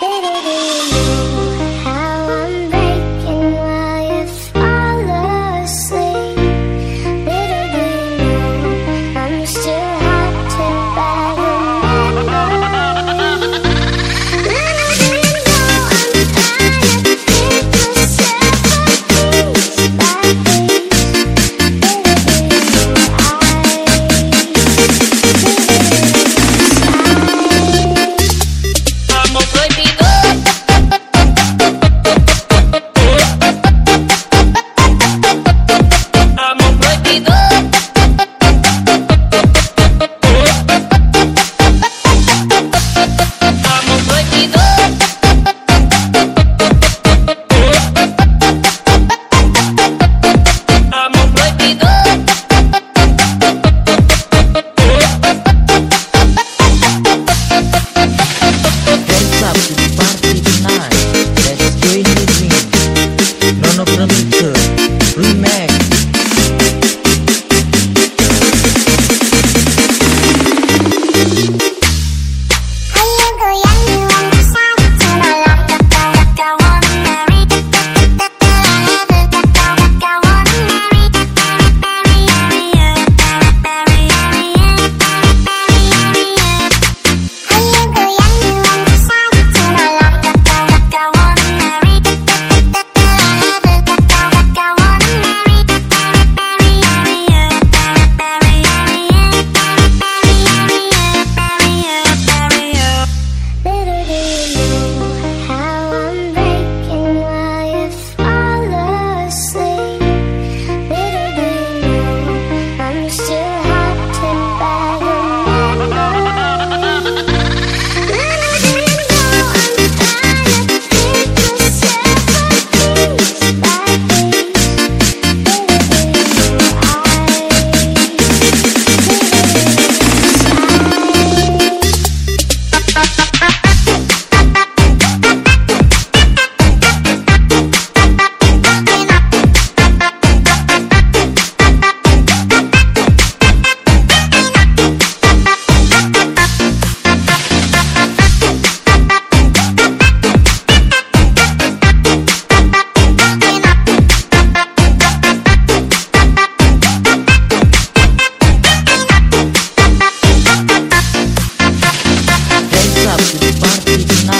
ベレレ out to the party.